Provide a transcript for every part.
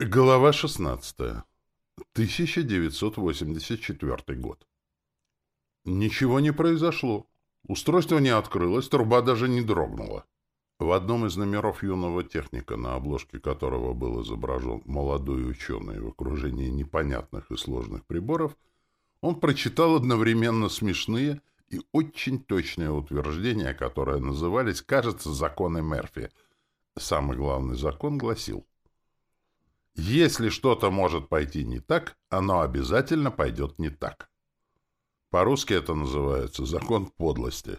Глава 16. 1984 год. Ничего не произошло. Устройство не открылось, труба даже не дрогнула. В одном из номеров юного техника, на обложке которого был изображен молодой ученый в окружении непонятных и сложных приборов, он прочитал одновременно смешные и очень точные утверждения, которые назывались, кажется, законы Мерфи. Самый главный закон гласил — если что-то может пойти не так, оно обязательно пойдет не так. По-русски это называется закон подлости.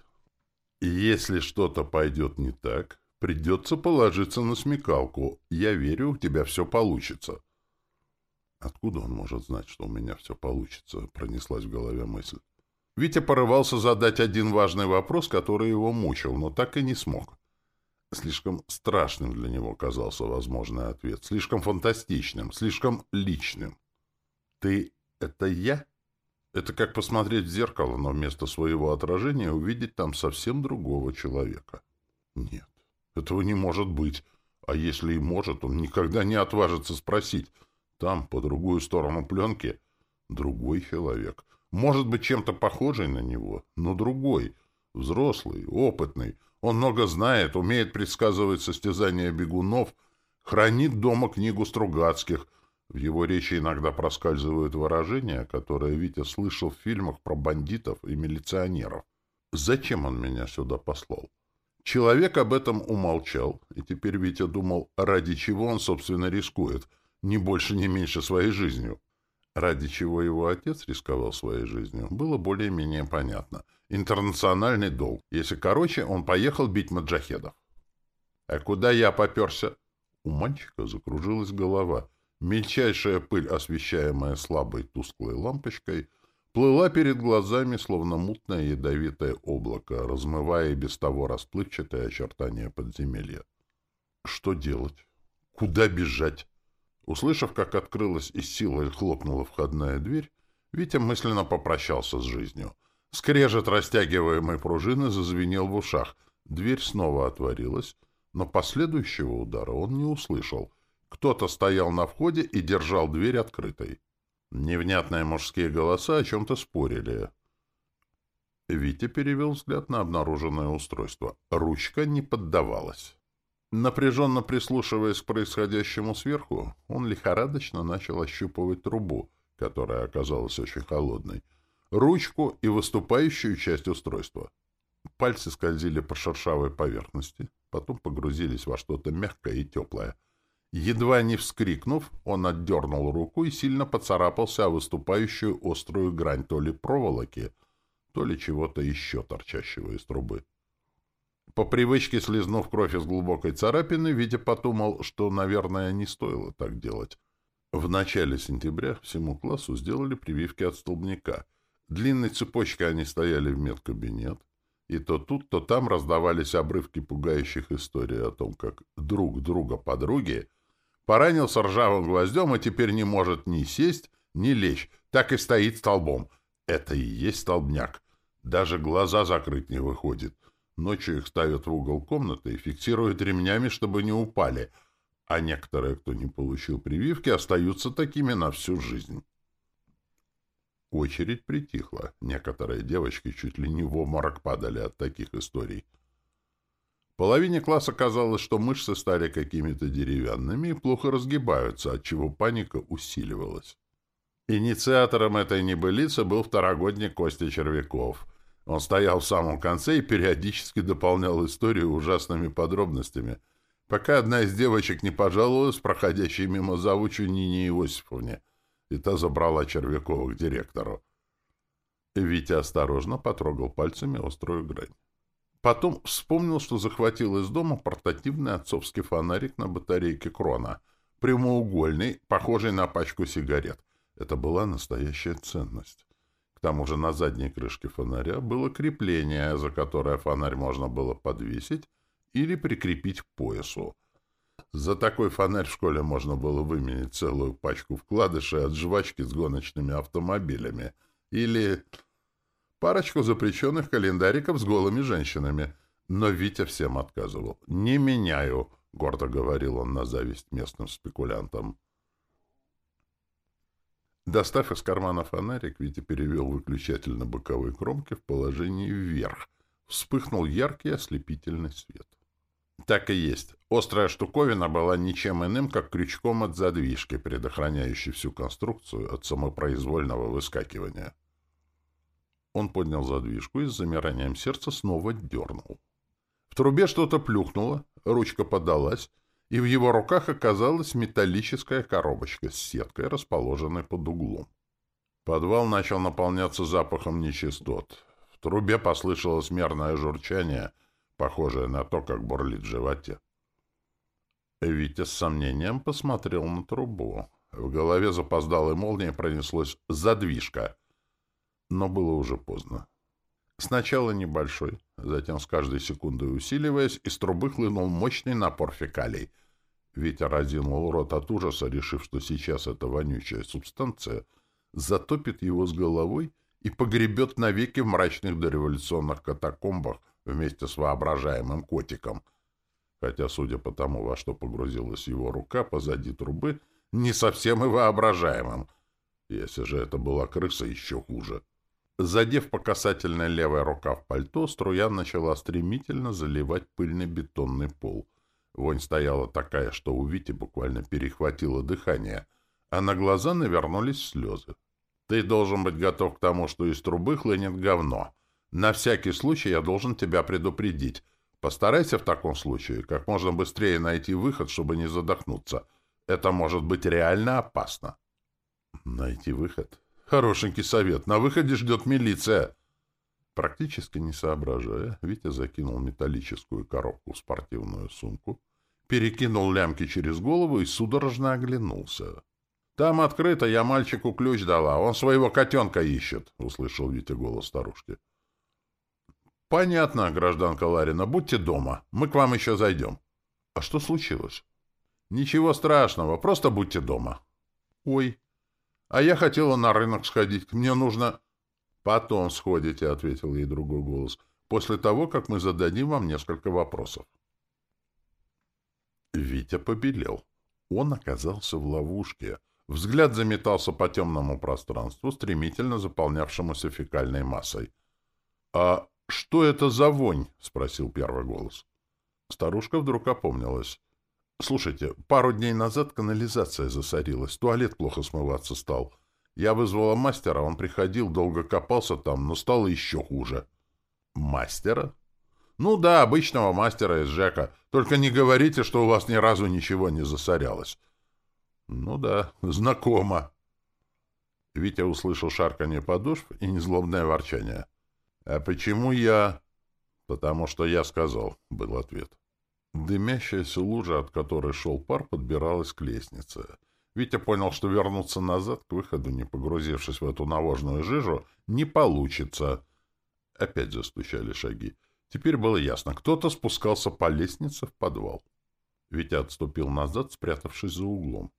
Если что-то пойдет не так, придется положиться на смекалку. Я верю, у тебя все получится. Откуда он может знать, что у меня все получится? Пронеслась в голове мысль. Витя порывался задать один важный вопрос, который его мучил, но так и не смог. Слишком страшным для него казался возможный ответ, слишком фантастичным, слишком личным. «Ты — это я?» Это как посмотреть в зеркало, но вместо своего отражения увидеть там совсем другого человека. Нет, этого не может быть. А если и может, он никогда не отважится спросить. Там, по другую сторону пленки, другой человек. Может быть, чем-то похожий на него, но другой. Взрослый, опытный, он много знает, умеет предсказывать состязания бегунов, хранит дома книгу Стругацких. В его речи иногда проскальзывают выражения, которые Витя слышал в фильмах про бандитов и милиционеров. Зачем он меня сюда послал? Человек об этом умолчал, и теперь Витя думал, ради чего он, собственно, рискует, ни больше, ни меньше своей жизнью. Ради чего его отец рисковал своей жизнью, было более-менее понятно. Интернациональный долг. Если короче, он поехал бить маджахедов. А куда я поперся? У мальчика закружилась голова. Мельчайшая пыль, освещаемая слабой тусклой лампочкой, плыла перед глазами, словно мутное ядовитое облако, размывая без того расплывчатые очертания подземелья. Что делать? Куда бежать? Услышав, как открылась и силой хлопнула входная дверь, Витя мысленно попрощался с жизнью. Скрежет растягиваемой пружины зазвенел в ушах. Дверь снова отворилась, но последующего удара он не услышал. Кто-то стоял на входе и держал дверь открытой. Невнятные мужские голоса о чем-то спорили. Витя перевел взгляд на обнаруженное устройство. Ручка не поддавалась. Напряженно прислушиваясь к происходящему сверху, он лихорадочно начал ощупывать трубу, которая оказалась очень холодной, ручку и выступающую часть устройства. Пальцы скользили по шершавой поверхности, потом погрузились во что-то мягкое и теплое. Едва не вскрикнув, он отдернул руку и сильно поцарапался о выступающую острую грань то ли проволоки, то ли чего-то еще торчащего из трубы. По привычке слезнув кровь из глубокой царапины, Витя подумал, что, наверное, не стоило так делать. В начале сентября всему классу сделали прививки от столбняка. Длинной цепочкой они стояли в медкабинет, и то тут, то там раздавались обрывки пугающих историй о том, как друг друга подруги поранился ржавым гвоздем и теперь не может ни сесть, ни лечь, так и стоит столбом. Это и есть столбняк. Даже глаза закрыть не выходит. Ночью их ставят в угол комнаты и фиксируют ремнями, чтобы не упали, а некоторые, кто не получил прививки, остаются такими на всю жизнь. Очередь притихла. Некоторые девочки чуть ли не в обморок падали от таких историй. Половине класса казалось, что мышцы стали какими-то деревянными и плохо разгибаются, отчего паника усиливалась. Инициатором этой небылицы был второгодник Костя Червяков — он стоял в самом конце и периодически дополнял историю ужасными подробностями, пока одна из девочек не пожаловалась проходящей мимо завучу Нине Иосифовне, и та забрала Червякова к директору. Витя осторожно потрогал пальцами острую грань. Потом вспомнил, что захватил из дома портативный отцовский фонарик на батарейке крона, прямоугольный, похожий на пачку сигарет. Это была настоящая ценность тому же на задней крышке фонаря было крепление, за которое фонарь можно было подвесить или прикрепить к поясу. За такой фонарь в школе можно было выменить целую пачку вкладышей от жвачки с гоночными автомобилями или парочку запрещенных календариков с голыми женщинами. Но Витя всем отказывал. «Не меняю», — гордо говорил он на зависть местным спекулянтам. Достав из кармана фонарик, Витя перевел выключатель на боковой кромке в положении вверх. Вспыхнул яркий ослепительный свет. Так и есть. Острая штуковина была ничем иным, как крючком от задвижки, предохраняющей всю конструкцию от самопроизвольного выскакивания. Он поднял задвижку и с замиранием сердца снова дернул. В трубе что-то плюхнуло, ручка подалась, и в его руках оказалась металлическая коробочка с сеткой, расположенной под углом. Подвал начал наполняться запахом нечистот. В трубе послышалось мерное журчание, похожее на то, как бурлит в животе. Витя с сомнением посмотрел на трубу. В голове запоздалой молнией пронеслось «задвижка», но было уже поздно. Сначала небольшой, затем с каждой секундой усиливаясь, из трубы хлынул мощный напор фекалий. Витя разинул рот от ужаса, решив, что сейчас эта вонючая субстанция затопит его с головой и погребет навеки в мрачных дореволюционных катакомбах вместе с воображаемым котиком. Хотя, судя по тому, во что погрузилась его рука позади трубы, не совсем и воображаемым. Если же это была крыса, еще хуже. Задев по касательной левой рукав пальто, струя начала стремительно заливать пыльный бетонный пол. Вонь стояла такая, что у Вити буквально перехватило дыхание, а на глаза навернулись слезы. «Ты должен быть готов к тому, что из трубы хлынет говно. На всякий случай я должен тебя предупредить. Постарайся в таком случае как можно быстрее найти выход, чтобы не задохнуться. Это может быть реально опасно». «Найти выход?» Хорошенький совет. На выходе ждет милиция. Практически не соображая, Витя закинул металлическую коробку в спортивную сумку, перекинул лямки через голову и судорожно оглянулся. «Там открыто, я мальчику ключ дала, он своего котенка ищет», — услышал Витя голос старушки. «Понятно, гражданка Ларина, будьте дома, мы к вам еще зайдем». «А что случилось?» «Ничего страшного, просто будьте дома». «Ой, а я хотела на рынок сходить. Мне нужно... Потом сходите, — ответил ей другой голос, — после того, как мы зададим вам несколько вопросов. Витя побелел. Он оказался в ловушке. Взгляд заметался по темному пространству, стремительно заполнявшемуся фекальной массой. — А что это за вонь? — спросил первый голос. Старушка вдруг опомнилась. Слушайте, пару дней назад канализация засорилась, туалет плохо смываться стал. Я вызвала мастера, он приходил, долго копался там, но стало еще хуже. Мастера? Ну да, обычного мастера из ЖЭКа. Только не говорите, что у вас ни разу ничего не засорялось. Ну да, знакомо. Витя услышал шарканье подошв и незлобное ворчание. «А почему я...» «Потому что я сказал», — был ответ. Дымящаяся лужа, от которой шел пар, подбиралась к лестнице. Витя понял, что вернуться назад к выходу, не погрузившись в эту навозную жижу, не получится. Опять застучали шаги. Теперь было ясно, кто-то спускался по лестнице в подвал. Витя отступил назад, спрятавшись за углом.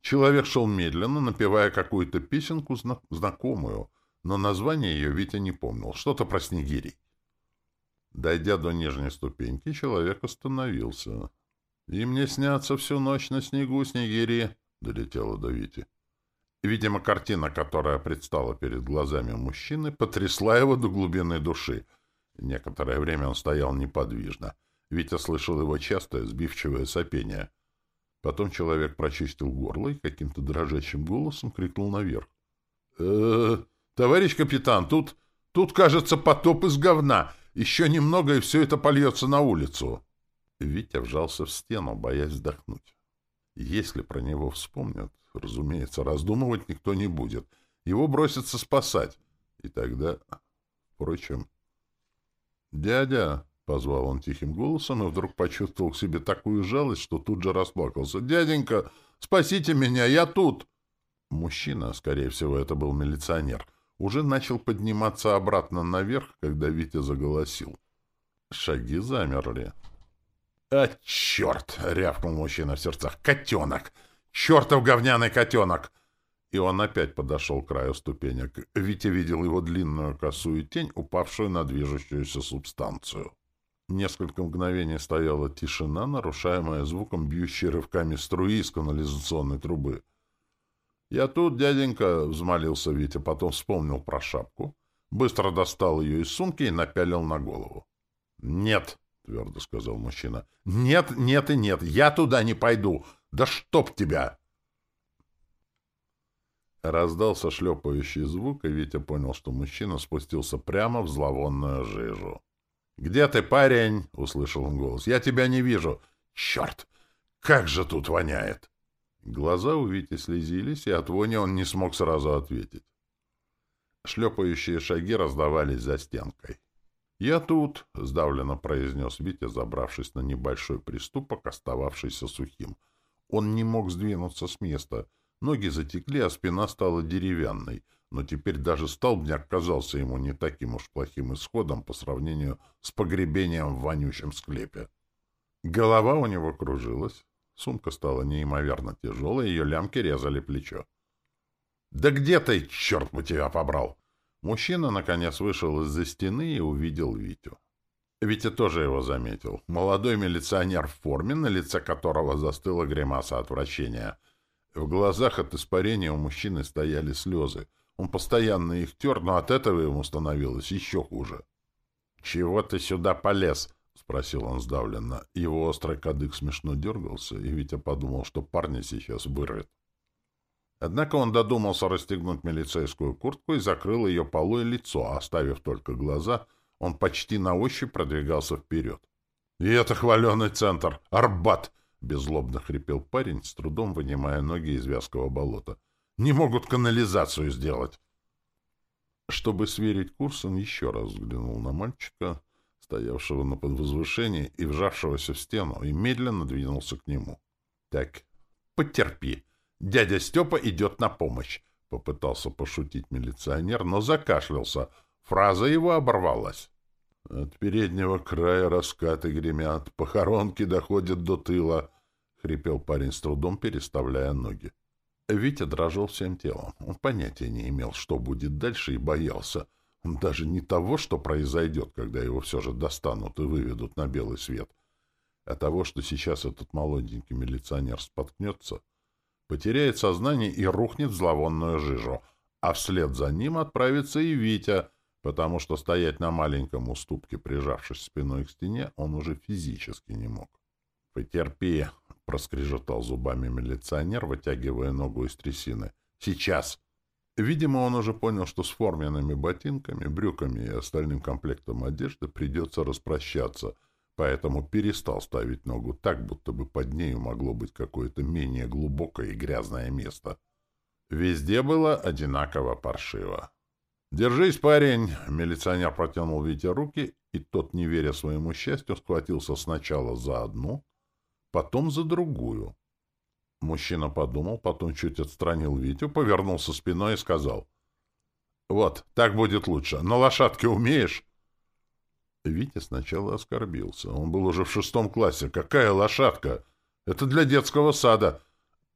Человек шел медленно, напевая какую-то песенку зна знакомую, но название ее Витя не помнил. Что-то про снегирей. Дойдя до нижней ступеньки, человек остановился. «И мне снятся всю ночь на снегу снегири», — долетело до Вити. Видимо, картина, которая предстала перед глазами мужчины, потрясла его до глубины души. Некоторое время он стоял неподвижно. Витя слышал его частое, сбивчивое сопение. Потом человек прочистил горло и каким-то дрожащим голосом крикнул наверх. «Э -э, «Товарищ капитан, тут, тут, кажется, потоп из говна. Еще немного, и все это польется на улицу. Витя вжался в стену, боясь вздохнуть. Если про него вспомнят, разумеется, раздумывать никто не будет. Его бросятся спасать. И тогда... Впрочем... «Дядя!» — позвал он тихим голосом и вдруг почувствовал к себе такую жалость, что тут же расплакался. «Дяденька, спасите меня, я тут!» Мужчина, скорее всего, это был милиционер, уже начал подниматься обратно наверх, когда Витя заголосил. Шаги замерли. «А, черт!» — рявкнул мужчина в сердцах. «Котенок! Чертов говняный котенок!» И он опять подошел к краю ступенек. Витя видел его длинную косую тень, упавшую на движущуюся субстанцию. Несколько мгновений стояла тишина, нарушаемая звуком бьющей рывками струи из канализационной трубы. «Я тут, дяденька», — взмолился Витя, потом вспомнил про шапку, быстро достал ее из сумки и напялил на голову. «Нет», — твердо сказал мужчина. «Нет, нет и нет, я туда не пойду! Да чтоб тебя!» Раздался шлепающий звук, и Витя понял, что мужчина спустился прямо в зловонную жижу. «Где ты, парень?» — услышал он голос. «Я тебя не вижу!» «Черт! Как же тут воняет!» Глаза у Вити слезились, и от вони он не смог сразу ответить. Шлепающие шаги раздавались за стенкой. «Я тут», — сдавленно произнес Витя, забравшись на небольшой приступок, остававшийся сухим. Он не мог сдвинуться с места. Ноги затекли, а спина стала деревянной. Но теперь даже столбняк казался ему не таким уж плохим исходом по сравнению с погребением в вонючем склепе. Голова у него кружилась. Сумка стала неимоверно тяжелой, ее лямки резали плечо. «Да где ты, черт бы тебя побрал!» Мужчина, наконец, вышел из-за стены и увидел Витю. Витя тоже его заметил. Молодой милиционер в форме, на лице которого застыла гримаса отвращения. В глазах от испарения у мужчины стояли слезы. Он постоянно их тер, но от этого ему становилось еще хуже. «Чего ты сюда полез?» — спросил он сдавленно. Его острый кадык смешно дергался, и Витя подумал, что парня сейчас вырвет. Однако он додумался расстегнуть милицейскую куртку и закрыл ее полой лицо, оставив только глаза. Он почти на ощупь продвигался вперед. «И это хваленый центр! Арбат!» — беззлобно хрипел парень, с трудом вынимая ноги из вязкого болота. «Не могут канализацию сделать!» Чтобы сверить курс, он еще раз взглянул на мальчика, стоявшего на подвозвышении и вжавшегося в стену, и медленно двинулся к нему. «Так, потерпи!» Дядя Степа идет на помощь. Попытался пошутить милиционер, но закашлялся. Фраза его оборвалась. От переднего края раскаты гремят, похоронки доходят до тыла, — хрипел парень с трудом, переставляя ноги. Витя дрожал всем телом. Он понятия не имел, что будет дальше, и боялся. Даже не того, что произойдет, когда его все же достанут и выведут на белый свет, а того, что сейчас этот молоденький милиционер споткнется — потеряет сознание и рухнет в зловонную жижу, а вслед за ним отправится и Витя, потому что стоять на маленьком уступке, прижавшись спиной к стене, он уже физически не мог. — Потерпи, — проскрежетал зубами милиционер, вытягивая ногу из трясины. — Сейчас! Видимо, он уже понял, что с форменными ботинками, брюками и остальным комплектом одежды придется распрощаться — поэтому перестал ставить ногу так, будто бы под нею могло быть какое-то менее глубокое и грязное место. Везде было одинаково паршиво. «Держись, парень!» — милиционер протянул Вите руки, и тот, не веря своему счастью, схватился сначала за одну, потом за другую. Мужчина подумал, потом чуть отстранил Витю, повернулся спиной и сказал. «Вот, так будет лучше. На лошадке умеешь?» Витя сначала оскорбился. Он был уже в шестом классе. Какая лошадка? Это для детского сада.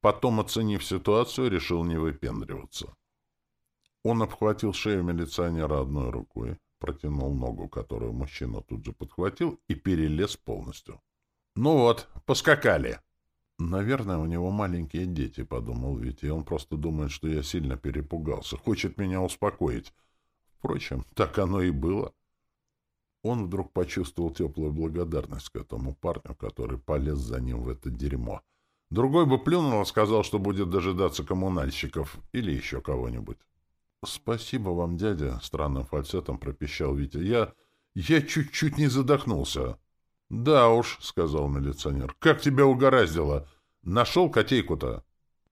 Потом, оценив ситуацию, решил не выпендриваться. Он обхватил шею милиционера одной рукой, протянул ногу, которую мужчина тут же подхватил, и перелез полностью. «Ну вот, поскакали!» «Наверное, у него маленькие дети», — подумал Витя, он просто думает, что я сильно перепугался, хочет меня успокоить. Впрочем, так оно и было. Он вдруг почувствовал теплую благодарность к этому парню, который полез за ним в это дерьмо. Другой бы плюнул и сказал, что будет дожидаться коммунальщиков или еще кого-нибудь. — Спасибо вам, дядя, — странным фальцетом пропищал Витя. — Я... я чуть-чуть не задохнулся. — Да уж, — сказал милиционер. — Как тебя угораздило? Нашел котейку-то?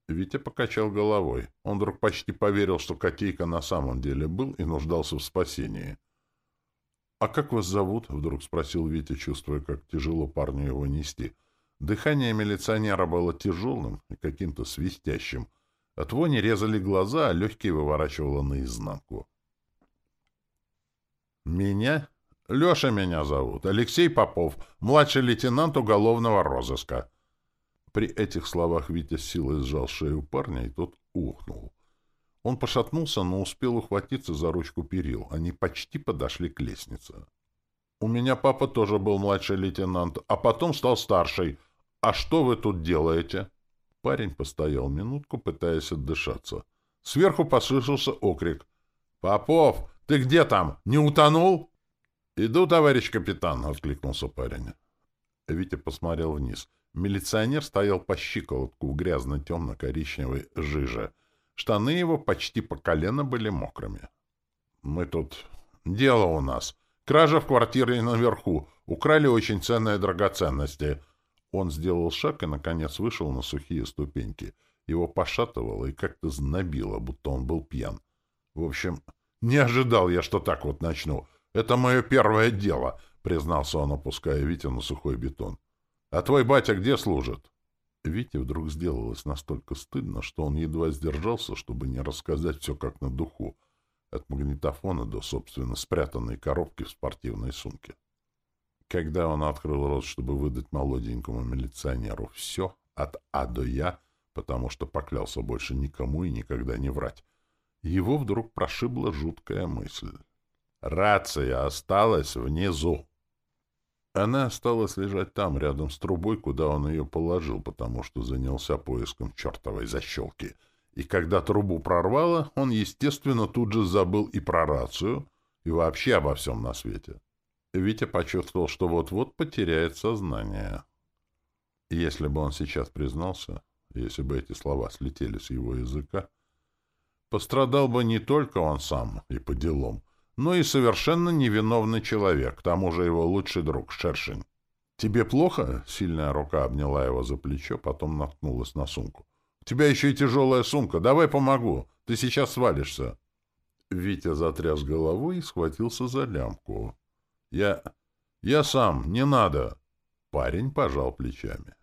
Витя покачал головой. Он вдруг почти поверил, что котейка на самом деле был и нуждался в спасении. — «А как вас зовут?» — вдруг спросил Витя, чувствуя, как тяжело парню его нести. Дыхание милиционера было тяжелым и каким-то свистящим. От вони резали глаза, а легкие выворачивало наизнанку. «Меня? Леша меня зовут. Алексей Попов, младший лейтенант уголовного розыска». При этих словах Витя силой сжал шею парня, и тот ухнул. Он пошатнулся, но успел ухватиться за ручку перил. Они почти подошли к лестнице. «У меня папа тоже был младший лейтенант, а потом стал старший. А что вы тут делаете?» Парень постоял минутку, пытаясь отдышаться. Сверху послышался окрик. «Попов, ты где там? Не утонул?» «Иду, товарищ капитан», — откликнулся парень. Витя посмотрел вниз. Милиционер стоял по щиколотку в грязно-темно-коричневой жиже. Штаны его почти по колено были мокрыми. «Мы тут... Дело у нас. Кража в квартире наверху. Украли очень ценные драгоценности». Он сделал шаг и, наконец, вышел на сухие ступеньки. Его пошатывало и как-то знобило, будто он был пьян. В общем, не ожидал я, что так вот начну. Это мое первое дело, признался он, опуская Витя на сухой бетон. А твой батя где служит? Вите вдруг сделалось настолько стыдно, что он едва сдержался, чтобы не рассказать все как на духу, от магнитофона до, собственно, спрятанной коробки в спортивной сумке. Когда он открыл рот, чтобы выдать молоденькому милиционеру все, от А до Я, потому что поклялся больше никому и никогда не врать, его вдруг прошибла жуткая мысль. Рация осталась внизу. Она осталась лежать там, рядом с трубой, куда он ее положил, потому что занялся поиском чертовой защелки. И когда трубу прорвало, он, естественно, тут же забыл и про рацию, и вообще обо всем на свете. Витя почувствовал, что вот-вот потеряет сознание. если бы он сейчас признался, если бы эти слова слетели с его языка, пострадал бы не только он сам и по делам, но и совершенно невиновный человек, к тому же его лучший друг, Шершень. «Тебе плохо?» — сильная рука обняла его за плечо, потом наткнулась на сумку. «У тебя еще и тяжелая сумка. Давай помогу. Ты сейчас свалишься». Витя затряс головой и схватился за лямку. «Я... я сам. Не надо». Парень пожал плечами.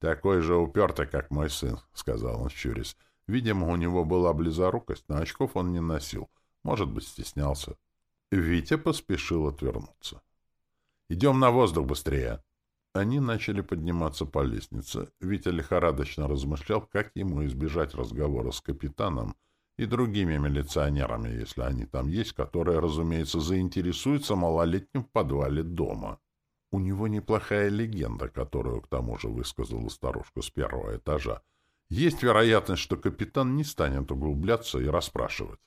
«Такой же упертый, как мой сын», — сказал он, щурясь. Видимо, у него была близорукость, но очков он не носил. Может быть, стеснялся. Витя поспешил отвернуться. «Идем на воздух быстрее!» Они начали подниматься по лестнице. Витя лихорадочно размышлял, как ему избежать разговора с капитаном и другими милиционерами, если они там есть, которые, разумеется, заинтересуются малолетним в подвале дома. У него неплохая легенда, которую, к тому же, высказала старушка с первого этажа. Есть вероятность, что капитан не станет углубляться и расспрашивать.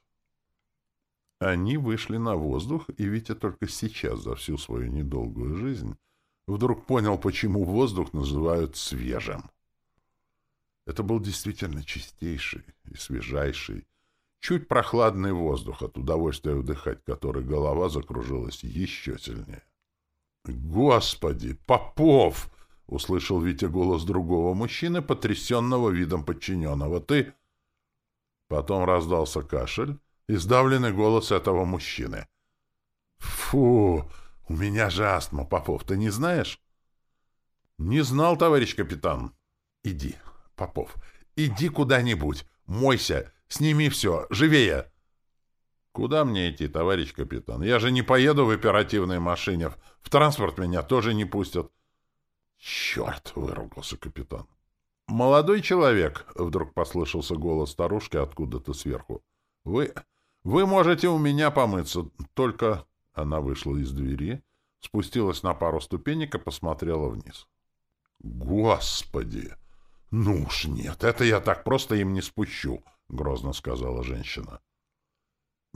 Они вышли на воздух, и Витя только сейчас, за всю свою недолгую жизнь, вдруг понял, почему воздух называют свежим. Это был действительно чистейший и свежайший, чуть прохладный воздух, от удовольствия вдыхать который голова закружилась еще сильнее. «Господи, Попов!» — услышал Витя голос другого мужчины, потрясенного видом подчиненного. «Ты...» Потом раздался кашель и сдавленный голос этого мужчины. «Фу! У меня же астма, Попов, ты не знаешь?» «Не знал, товарищ капитан». «Иди, Попов, иди куда-нибудь, мойся, сними все, живее!» «Куда мне идти, товарищ капитан? Я же не поеду в оперативной машине. В транспорт меня тоже не пустят». «Черт!» — выругался капитан. «Молодой человек!» — вдруг послышался голос старушки откуда-то сверху. «Вы... вы можете у меня помыться, только...» Она вышла из двери, спустилась на пару ступенек и посмотрела вниз. «Господи! Ну уж нет, это я так просто им не спущу!» — грозно сказала женщина.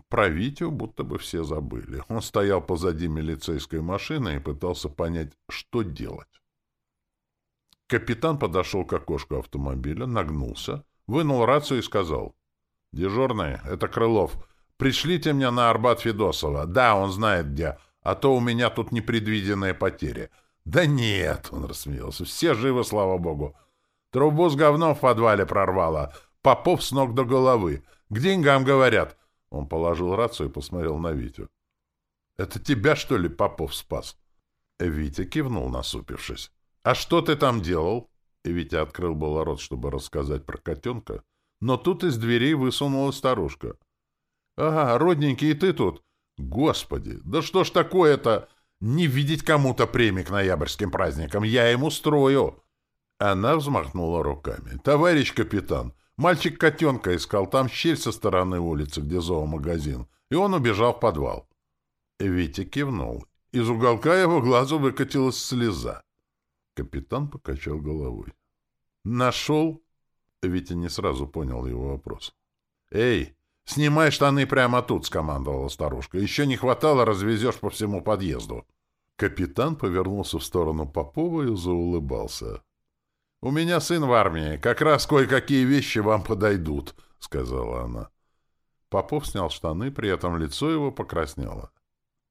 Про Витю будто бы все забыли. Он стоял позади милицейской машины и пытался понять, что делать. Капитан подошел к окошку автомобиля, нагнулся, вынул рацию и сказал. «Дежурный, это Крылов. Пришлите мне на Арбат Федосова. Да, он знает где. А то у меня тут непредвиденные потери». «Да нет!» — он рассмеялся. «Все живы, слава богу. Трубу с говном в подвале прорвало. Попов с ног до головы. К деньгам говорят. Он положил рацию и посмотрел на Витю. «Это тебя, что ли, Попов спас?» Витя кивнул, насупившись. «А что ты там делал?» Витя открыл было рот, чтобы рассказать про котенка, но тут из дверей высунулась старушка. «Ага, родненький, и ты тут? Господи, да что ж такое-то? Не видеть кому-то премии к ноябрьским праздникам, я ему строю!» Она взмахнула руками. «Товарищ капитан, Мальчик котенка искал там щель со стороны улицы, где зоомагазин, и он убежал в подвал. Витя кивнул. Из уголка его глазу выкатилась слеза. Капитан покачал головой. «Нашел?» Витя не сразу понял его вопрос. «Эй, снимай штаны прямо тут!» — скомандовала старушка. «Еще не хватало, развезешь по всему подъезду». Капитан повернулся в сторону Попова и заулыбался. «У меня сын в армии. Как раз кое-какие вещи вам подойдут», — сказала она. Попов снял штаны, при этом лицо его покраснело.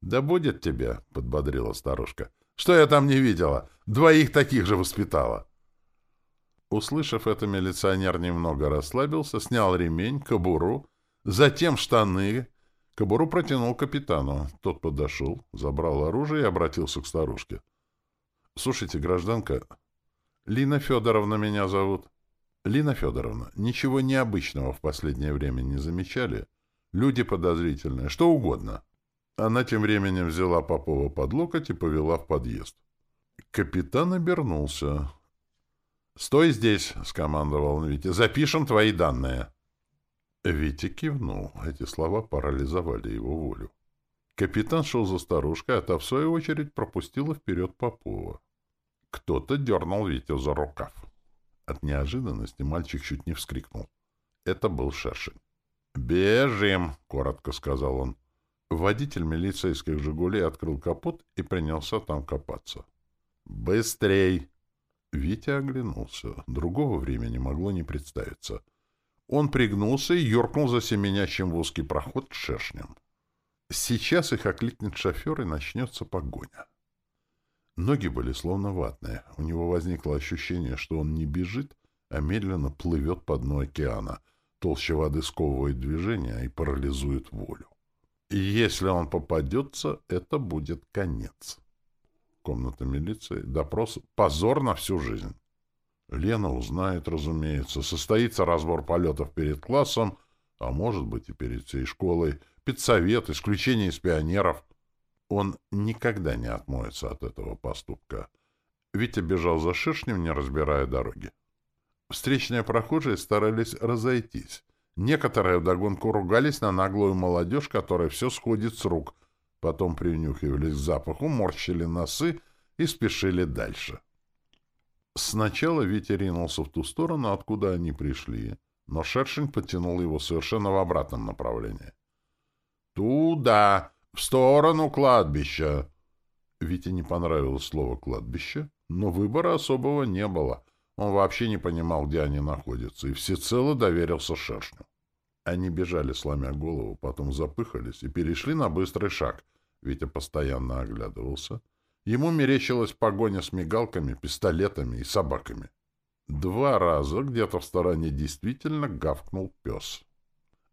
«Да будет тебе», — подбодрила старушка. «Что я там не видела? Двоих таких же воспитала». Услышав это, милиционер немного расслабился, снял ремень, кобуру, затем штаны. Кобуру протянул капитану. Тот подошел, забрал оружие и обратился к старушке. — Слушайте, гражданка, Лина Федоровна меня зовут. Лина Федоровна, ничего необычного в последнее время не замечали? Люди подозрительные, что угодно. Она тем временем взяла Попова под локоть и повела в подъезд. Капитан обернулся. «Стой здесь!» — скомандовал он. «Запишем твои данные!» Витя кивнул. Эти слова парализовали его волю. Капитан шел за старушкой, а та, в свою очередь, пропустила вперед Попова. Кто-то дернул Витю за рукав. От неожиданности мальчик чуть не вскрикнул. Это был Шершень. «Бежим!» — коротко сказал он. Водитель милицейских «Жигулей» открыл капот и принялся там копаться. «Быстрей!» Витя оглянулся. Другого времени могло не представиться. Он пригнулся и юркнул за семенящим в узкий проход к шершням. Сейчас их окликнет шофер, и начнется погоня. Ноги были словно ватные. У него возникло ощущение, что он не бежит, а медленно плывет по дну океана. Толще воды сковывает движение и парализует волю. И если он попадется, это будет конец. Комната милиции, допрос, позор на всю жизнь. Лена узнает, разумеется, состоится разбор полетов перед классом, а может быть и перед всей школой, педсовет, исключение из пионеров. Он никогда не отмоется от этого поступка. Витя бежал за шершнем, не разбирая дороги. Встречные прохожие старались разойтись. Некоторые вдогонку ругались на наглую молодежь, которая все сходит с рук — Потом принюхивались к запаху, морщили носы и спешили дальше. Сначала Витя ринулся в ту сторону, откуда они пришли, но шершень потянул его совершенно в обратном направлении. «Туда! В сторону кладбища!» Вите не понравилось слово «кладбище», но выбора особого не было. Он вообще не понимал, где они находятся, и всецело доверился шершню. Они бежали, сломя голову, потом запыхались и перешли на быстрый шаг. Витя постоянно оглядывался. Ему мерещилась погоня с мигалками, пистолетами и собаками. Два раза где-то в стороне действительно гавкнул пес.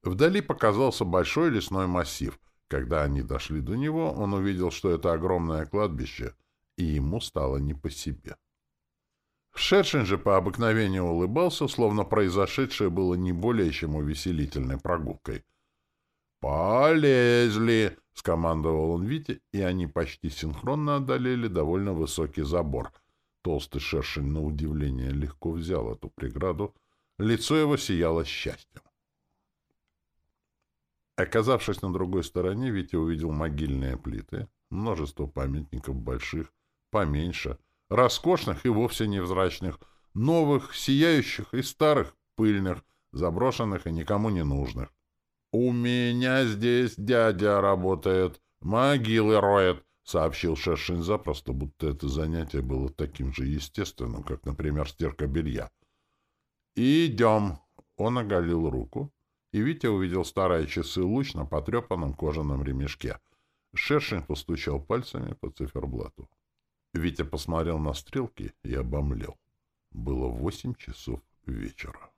Вдали показался большой лесной массив. Когда они дошли до него, он увидел, что это огромное кладбище, и ему стало не по себе. Шершень же по обыкновению улыбался, словно произошедшее было не более чем увеселительной прогулкой. «Полезли!» — скомандовал он Вите, и они почти синхронно одолели довольно высокий забор. Толстый шершень, на удивление, легко взял эту преграду. Лицо его сияло счастьем. Оказавшись на другой стороне, Витя увидел могильные плиты, множество памятников больших, поменьше — роскошных и вовсе невзрачных, новых, сияющих и старых, пыльных, заброшенных и никому не нужных. «У меня здесь дядя работает, могилы роет», — сообщил Шершин запросто, будто это занятие было таким же естественным, как, например, стирка белья. «Идем!» — он оголил руку, и Витя увидел старые часы луч на потрепанном кожаном ремешке. Шершень постучал пальцами по циферблату. Витя посмотрел на стрелки и обомлел. Было восемь часов вечера.